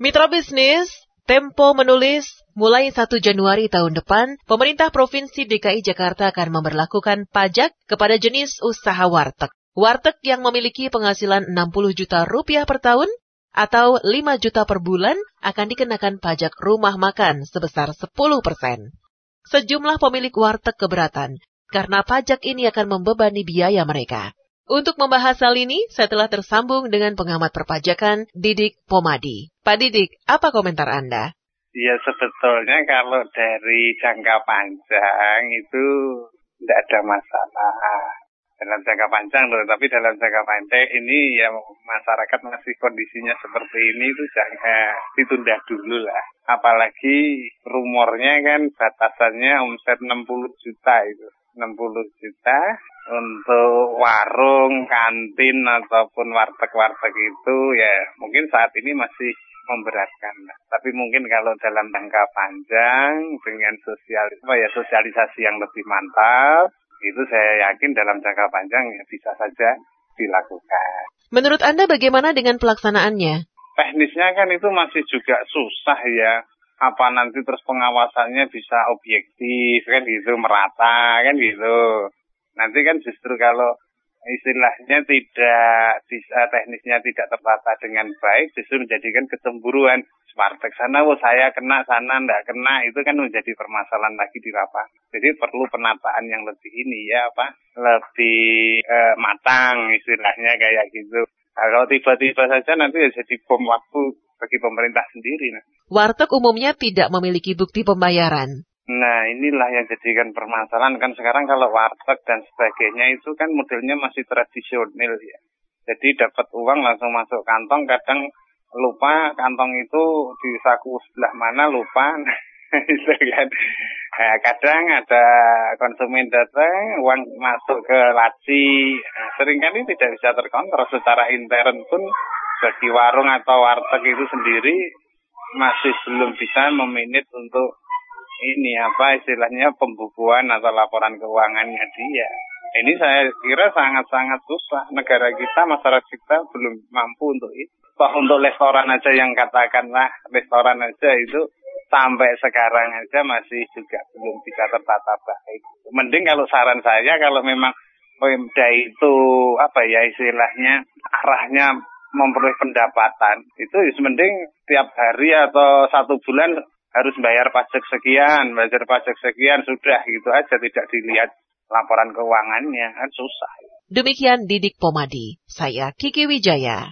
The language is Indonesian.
Mitra bisnis, Tempo menulis, mulai 1 Januari tahun depan, pemerintah Provinsi DKI Jakarta akan memperlakukan pajak kepada jenis usaha warteg. Warteg yang memiliki penghasilan 60 juta rupiah per tahun atau 5 juta per bulan akan dikenakan pajak rumah makan sebesar 10 persen. Sejumlah pemilik warteg keberatan karena pajak ini akan membebani biaya mereka. Untuk membahas hal ini, saya telah tersambung dengan pengamat perpajakan Didik Pomadi. Pak Didik, apa komentar Anda? Ya sebetulnya kalau dari jangka panjang itu tidak ada masalah dalam jangka panjang loh, tapi dalam jangka pendek ini ya masyarakat masih kondisinya seperti ini itu jangan ditunda dulu lah. Apalagi rumornya kan batasannya omset 60 juta itu. 60 juta untuk warung, kantin ataupun warteg-warteg itu ya mungkin saat ini masih memberatkan. Tapi mungkin kalau dalam jangka panjang dengan sosial apa ya sosialisasi yang lebih mantap itu saya yakin dalam jangka panjang ya bisa saja dilakukan. Menurut Anda bagaimana dengan pelaksanaannya? Teknisnya kan itu masih juga susah ya apa nanti terus pengawasannya bisa objektif kan gitu merata kan gitu nanti kan justru kalau istilahnya tidak bisa teknisnya tidak tertata dengan baik justru menjadikan kecemburuan Spartek sana oh saya kena sana ndak kena itu kan menjadi permasalahan lagi di lapangan jadi perlu penataan yang lebih ini ya apa lebih eh, matang istilahnya kayak gitu nah, kalau tiba-tiba saja nanti ya jadi bom waktu bagi pemerintah sendiri. Nah. Warteg umumnya tidak memiliki bukti pembayaran. Nah inilah yang jadikan permasalahan. Kan sekarang kalau warteg dan sebagainya itu kan modelnya masih tradisional ya. Jadi dapat uang langsung masuk kantong kadang lupa kantong itu di saku sebelah mana lupa. Itu kan. Nah, kadang ada konsumen datang uang masuk ke laci. Nah, sering kali tidak bisa terkontrol secara intern pun bagi warung atau warteg itu sendiri masih belum bisa meminit untuk ini apa istilahnya pembukuan atau laporan keuangannya dia. Ini saya kira sangat-sangat susah. Negara kita, masyarakat kita belum mampu untuk itu. Toh untuk restoran aja yang katakanlah restoran aja itu sampai sekarang aja masih juga belum bisa tertata baik. Mending kalau saran saya kalau memang Pemda itu apa ya istilahnya arahnya memperoleh pendapatan itu ya mending tiap hari atau satu bulan harus bayar pajak sekian, bayar pajak sekian sudah gitu aja tidak dilihat laporan keuangannya kan susah. Demikian Didik Pomadi, saya Kiki Wijaya.